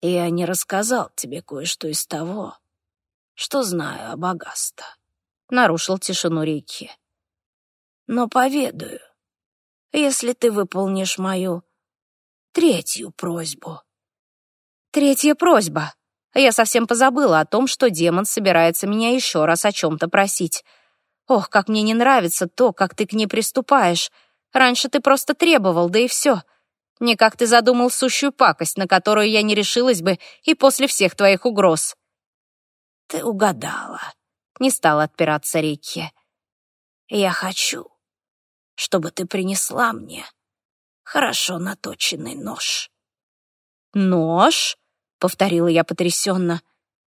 И я не рассказал тебе кое-что из того, что знаю об Агаста. Нарушил тишину реки. Но поведаю, если ты выполнишь мою третью просьбу. Третья просьба. Я совсем позабыла о том, что демон собирается меня еще раз о чем-то просить. Ох, как мне не нравится то, как ты к ней приступаешь. Раньше ты просто требовал, да и все. Не как ты задумал сущую пакость, на которую я не решилась бы и после всех твоих угроз. Ты угадала. Не стала отпираться Рикки. Я хочу, чтобы ты принесла мне хорошо наточенный нож. Нож? Повторила я потрясенно.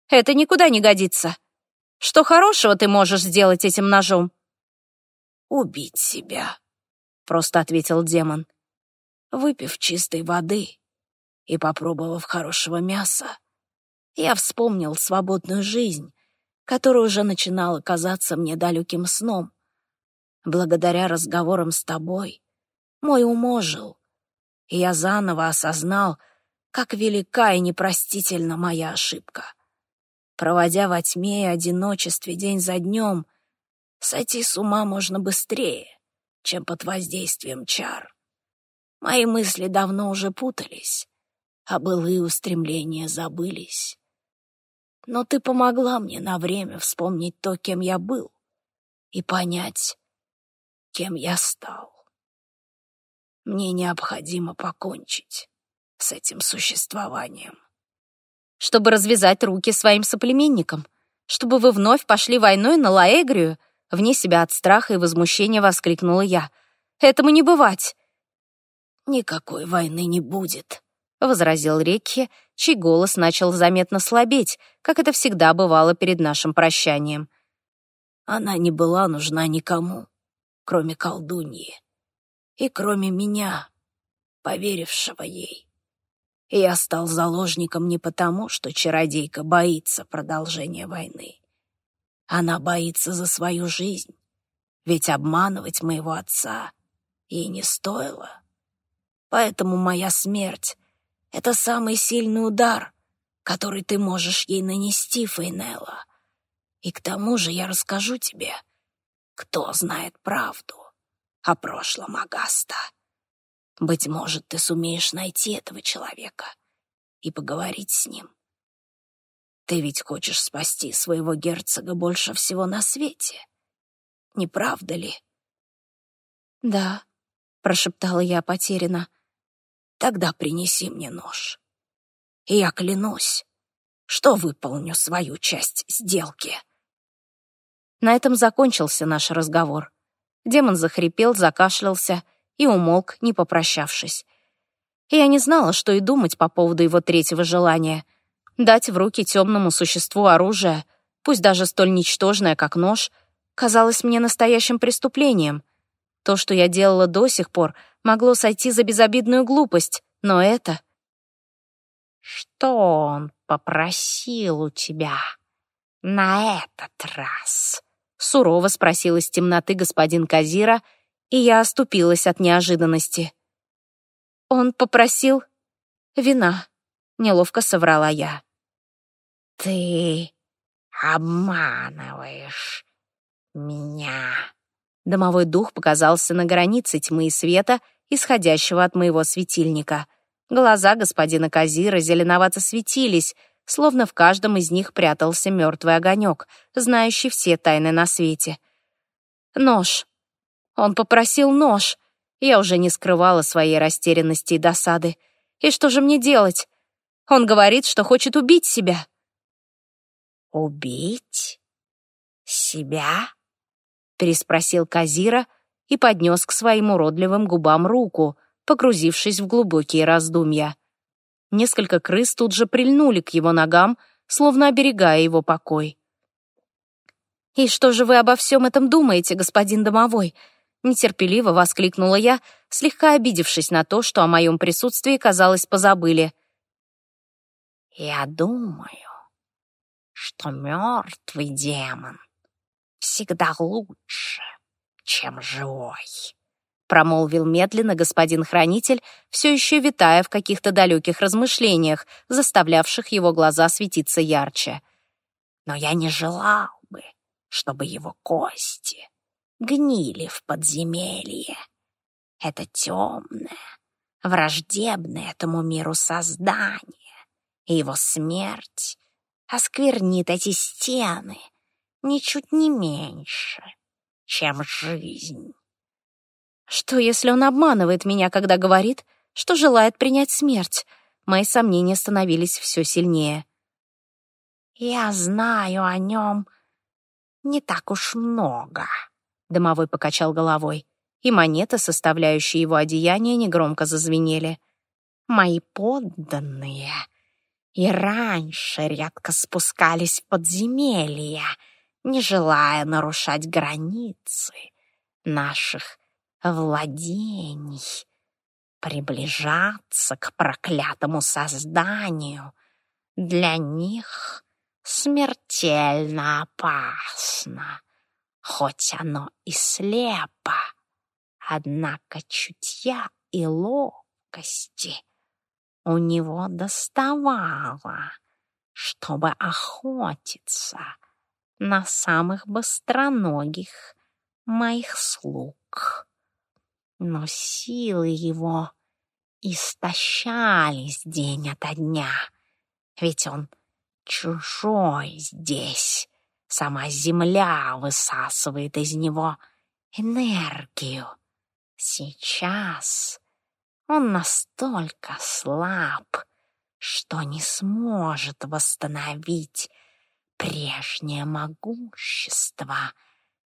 Это никуда не годится. Что хорошего ты можешь сделать этим ножом? Убить себя, просто ответил демон. Выпив чистой воды и попробовав хорошего мяса, я вспомнил свободную жизнь, которая уже начинала казаться мне далеким сном. Благодаря разговорам с тобой мой ум ожил, и я заново осознал, как велика и непростительна моя ошибка. Проводя во тьме и одиночестве день за днем, сойти с ума можно быстрее, чем под воздействием чар. Мои мысли давно уже путались, а былые устремления забылись. Но ты помогла мне на время вспомнить то, кем я был, и понять, кем я стал. Мне необходимо покончить с этим существованием. Чтобы развязать руки своим соплеменникам, чтобы вы вновь пошли войной на Лаэгрию, вне себя от страха и возмущения воскликнула я. Этому не бывать. «Никакой войны не будет», — возразил Рекхи, чей голос начал заметно слабеть, как это всегда бывало перед нашим прощанием. Она не была нужна никому, кроме колдуньи, и кроме меня, поверившего ей. Я стал заложником не потому, что чародейка боится продолжения войны. Она боится за свою жизнь, ведь обманывать моего отца ей не стоило. Поэтому моя смерть — это самый сильный удар, который ты можешь ей нанести, Фейнелла. И к тому же я расскажу тебе, кто знает правду о прошлом Агаста. Быть может, ты сумеешь найти этого человека и поговорить с ним. Ты ведь хочешь спасти своего герцога больше всего на свете, не правда ли? Да, прошептала я потеряно. Тогда принеси мне нож. И я клянусь, что выполню свою часть сделки. На этом закончился наш разговор. Демон захрипел, закашлялся и умолк, не попрощавшись. я не знала, что и думать по поводу его третьего желания. Дать в руки темному существу оружие, пусть даже столь ничтожное, как нож, казалось мне настоящим преступлением. То, что я делала до сих пор, могло сойти за безобидную глупость, но это... «Что он попросил у тебя на этот раз?» Сурово спросил из темноты господин Казира, и я оступилась от неожиданности. «Он попросил вина», — неловко соврала я. «Ты обманываешь меня». Домовой дух показался на границе тьмы и света, исходящего от моего светильника. Глаза господина Казира зеленовато светились, словно в каждом из них прятался мертвый огонек, знающий все тайны на свете. Нож. Он попросил нож. Я уже не скрывала своей растерянности и досады. И что же мне делать? Он говорит, что хочет убить себя. «Убить? Себя?» — переспросил Казира и поднес к своим уродливым губам руку, погрузившись в глубокие раздумья. Несколько крыс тут же прильнули к его ногам, словно оберегая его покой. «И что же вы обо всем этом думаете, господин домовой?» Нетерпеливо воскликнула я, слегка обидевшись на то, что о моем присутствии, казалось, позабыли. «Я думаю, что мертвый демон всегда лучше, чем живой», промолвил медленно господин хранитель, все еще витая в каких-то далеких размышлениях, заставлявших его глаза светиться ярче. «Но я не желал бы, чтобы его кости гнили в подземелье. Это темное, враждебное этому миру создание, и его смерть осквернит эти стены ничуть не меньше, чем жизнь». Что, если он обманывает меня, когда говорит, что желает принять смерть? Мои сомнения становились все сильнее. «Я знаю о нем не так уж много», — домовой покачал головой, и монеты, составляющие его одеяние, негромко зазвенели. «Мои подданные и раньше редко спускались в подземелья, не желая нарушать границы наших владений. Приближаться к проклятому созданию для них смертельно опасно, хоть оно и слепо, однако чутья и ловкости у него доставало, чтобы охотиться на самых быстроногих моих слуг но силы его истощались день ото дня, ведь он чужой здесь. Сама земля высасывает из него энергию. Сейчас он настолько слаб, что не сможет восстановить прежнее могущество,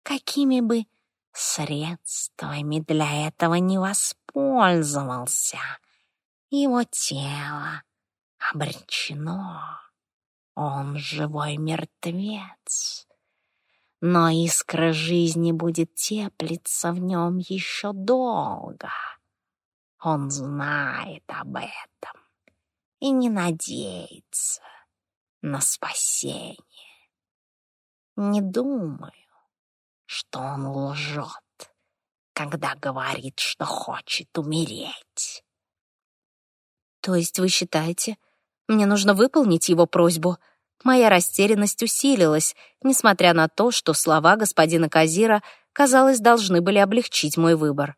какими бы средствами для этого не воспользовался. Его тело обречено. Он живой мертвец. Но искра жизни будет теплиться в нем еще долго. Он знает об этом и не надеется на спасение. Не думаю, что он лжет, когда говорит, что хочет умереть. То есть вы считаете, мне нужно выполнить его просьбу? Моя растерянность усилилась, несмотря на то, что слова господина Казира, казалось, должны были облегчить мой выбор.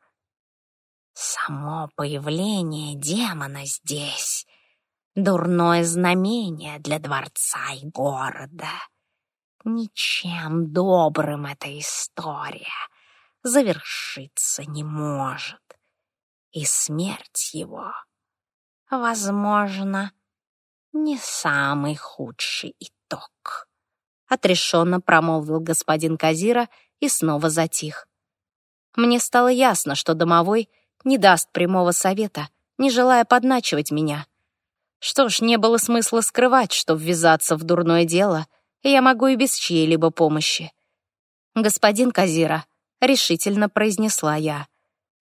Само появление демона здесь — дурное знамение для дворца и города. Ничем добрым эта история завершиться не может. И смерть его, возможно, не самый худший итог. Отрешенно промолвил господин Казира и снова затих. Мне стало ясно, что домовой не даст прямого совета, не желая подначивать меня. Что ж, не было смысла скрывать, что ввязаться в дурное дело я могу и без чьей-либо помощи. «Господин Казира», — решительно произнесла я,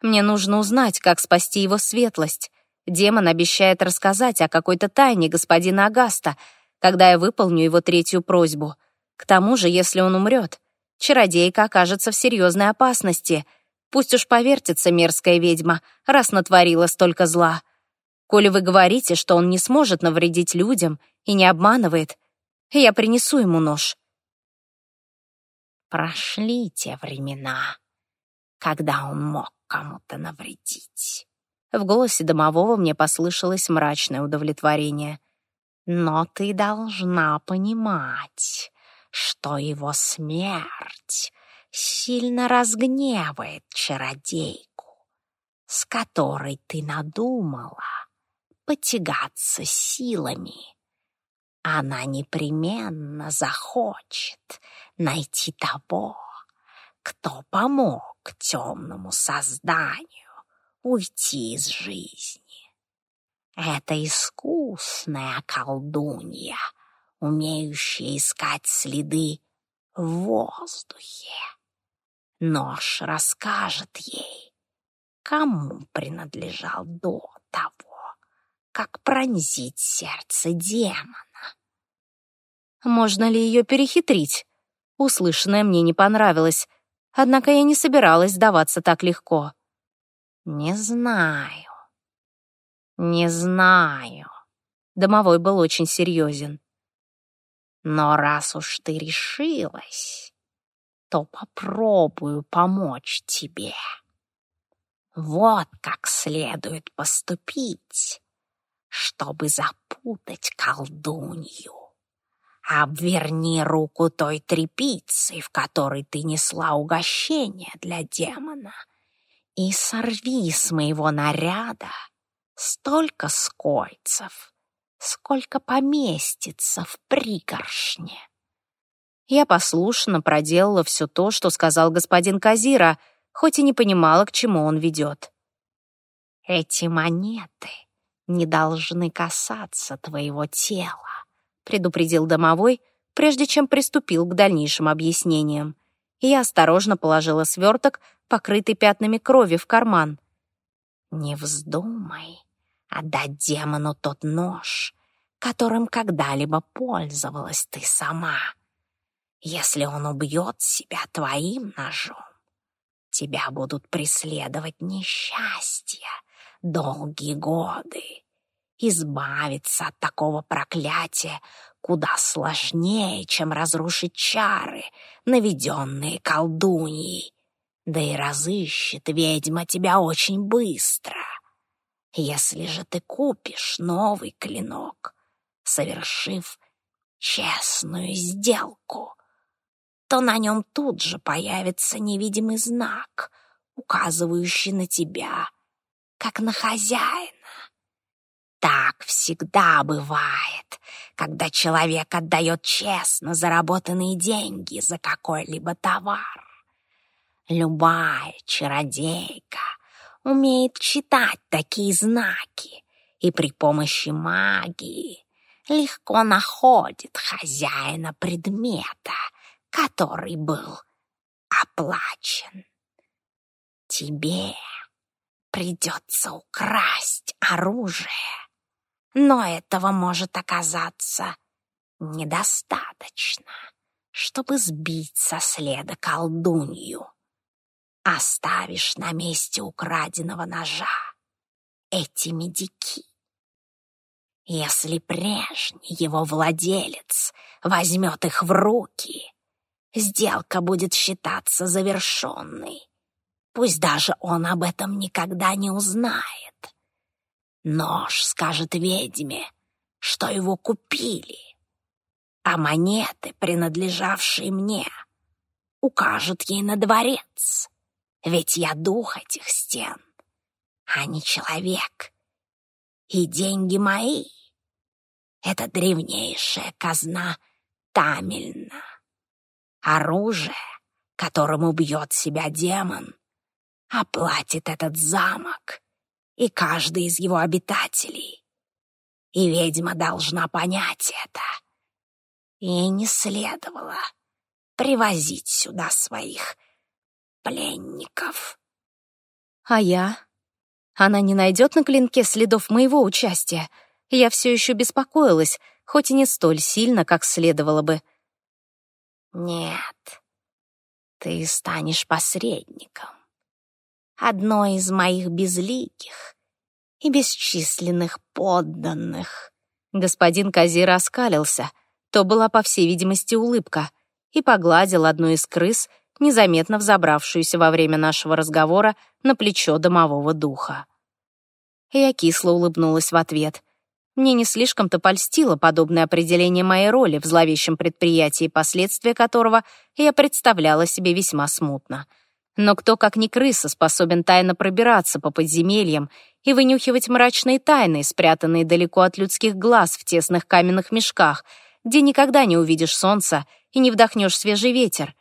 «мне нужно узнать, как спасти его светлость. Демон обещает рассказать о какой-то тайне господина Агаста, когда я выполню его третью просьбу. К тому же, если он умрет, чародейка окажется в серьезной опасности. Пусть уж повертится мерзкая ведьма, раз натворила столько зла. Коли вы говорите, что он не сможет навредить людям и не обманывает, я принесу ему нож. Прошли те времена, когда он мог кому-то навредить. В голосе домового мне послышалось мрачное удовлетворение. Но ты должна понимать, что его смерть сильно разгневает чародейку, с которой ты надумала потягаться силами она непременно захочет найти того, кто помог темному созданию уйти из жизни. Это искусная колдунья, умеющая искать следы в воздухе. Нож расскажет ей, кому принадлежал до того, как пронзить сердце демона. Можно ли ее перехитрить? Услышанное мне не понравилось, однако я не собиралась сдаваться так легко. «Не знаю, не знаю». Домовой был очень серьезен. «Но раз уж ты решилась, то попробую помочь тебе. Вот как следует поступить, чтобы запутать колдунью. Обверни руку той тряпицей, в которой ты несла угощение для демона, и сорви с моего наряда столько скольцев, сколько поместится в пригоршне. Я послушно проделала все то, что сказал господин Казира, хоть и не понимала, к чему он ведет. Эти монеты не должны касаться твоего тела предупредил домовой, прежде чем приступил к дальнейшим объяснениям. Я осторожно положила сверток, покрытый пятнами крови, в карман. «Не вздумай отдать демону тот нож, которым когда-либо пользовалась ты сама. Если он убьет себя твоим ножом, тебя будут преследовать несчастья долгие годы. Избавиться от такого проклятия куда сложнее, чем разрушить чары, наведенные колдуньей. Да и разыщет ведьма тебя очень быстро. Если же ты купишь новый клинок, совершив честную сделку, то на нем тут же появится невидимый знак, указывающий на тебя, как на хозяина. Так всегда бывает, когда человек отдает честно заработанные деньги за какой-либо товар. Любая чародейка умеет читать такие знаки и при помощи магии легко находит хозяина предмета, который был оплачен. Тебе придется украсть оружие но этого может оказаться недостаточно, чтобы сбить со следа колдунью. Оставишь на месте украденного ножа эти медики. Если прежний его владелец возьмет их в руки, сделка будет считаться завершенной. Пусть даже он об этом никогда не узнает. Нож скажет ведьме, что его купили, а монеты, принадлежавшие мне, укажут ей на дворец, ведь я дух этих стен, а не человек. И деньги мои — это древнейшая казна Тамельна. Оружие, которым убьет себя демон, оплатит этот замок — и каждый из его обитателей. И ведьма должна понять это. Ей не следовало привозить сюда своих пленников. А я? Она не найдет на клинке следов моего участия. Я все еще беспокоилась, хоть и не столь сильно, как следовало бы. Нет, ты станешь посредником одной из моих безликих и бесчисленных подданных. Господин Казир оскалился, то была, по всей видимости, улыбка, и погладил одну из крыс, незаметно взобравшуюся во время нашего разговора на плечо домового духа. Я кисло улыбнулась в ответ. Мне не слишком-то польстило подобное определение моей роли в зловещем предприятии, последствия которого я представляла себе весьма смутно — но кто, как ни крыса, способен тайно пробираться по подземельям и вынюхивать мрачные тайны, спрятанные далеко от людских глаз в тесных каменных мешках, где никогда не увидишь солнца и не вдохнешь свежий ветер?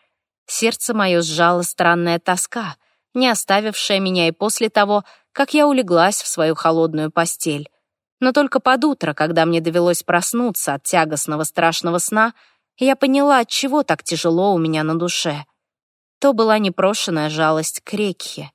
Сердце мое сжало странная тоска, не оставившая меня и после того, как я улеглась в свою холодную постель. Но только под утро, когда мне довелось проснуться от тягостного страшного сна, я поняла, от чего так тяжело у меня на душе — то была непрошенная жалость к Рекхе.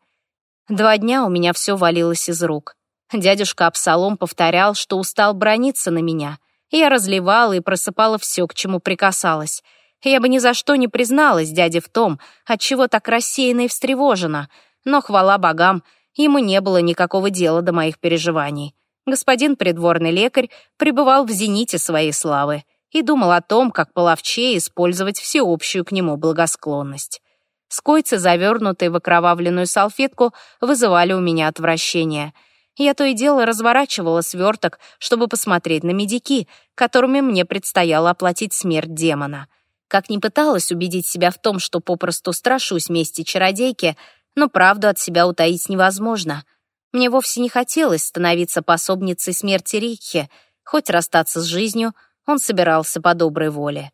Два дня у меня все валилось из рук. Дядюшка Абсалом повторял, что устал брониться на меня. Я разливала и просыпала все, к чему прикасалась. Я бы ни за что не призналась дяде в том, отчего так рассеяна и встревожена, но, хвала богам, ему не было никакого дела до моих переживаний. Господин придворный лекарь пребывал в зените своей славы и думал о том, как половчее использовать всеобщую к нему благосклонность. Скойцы, завернутые в окровавленную салфетку, вызывали у меня отвращение. Я то и дело разворачивала сверток, чтобы посмотреть на медики, которыми мне предстояло оплатить смерть демона. Как ни пыталась убедить себя в том, что попросту страшусь мести чародейки, но правду от себя утаить невозможно. Мне вовсе не хотелось становиться пособницей смерти Рикхи, хоть расстаться с жизнью он собирался по доброй воле.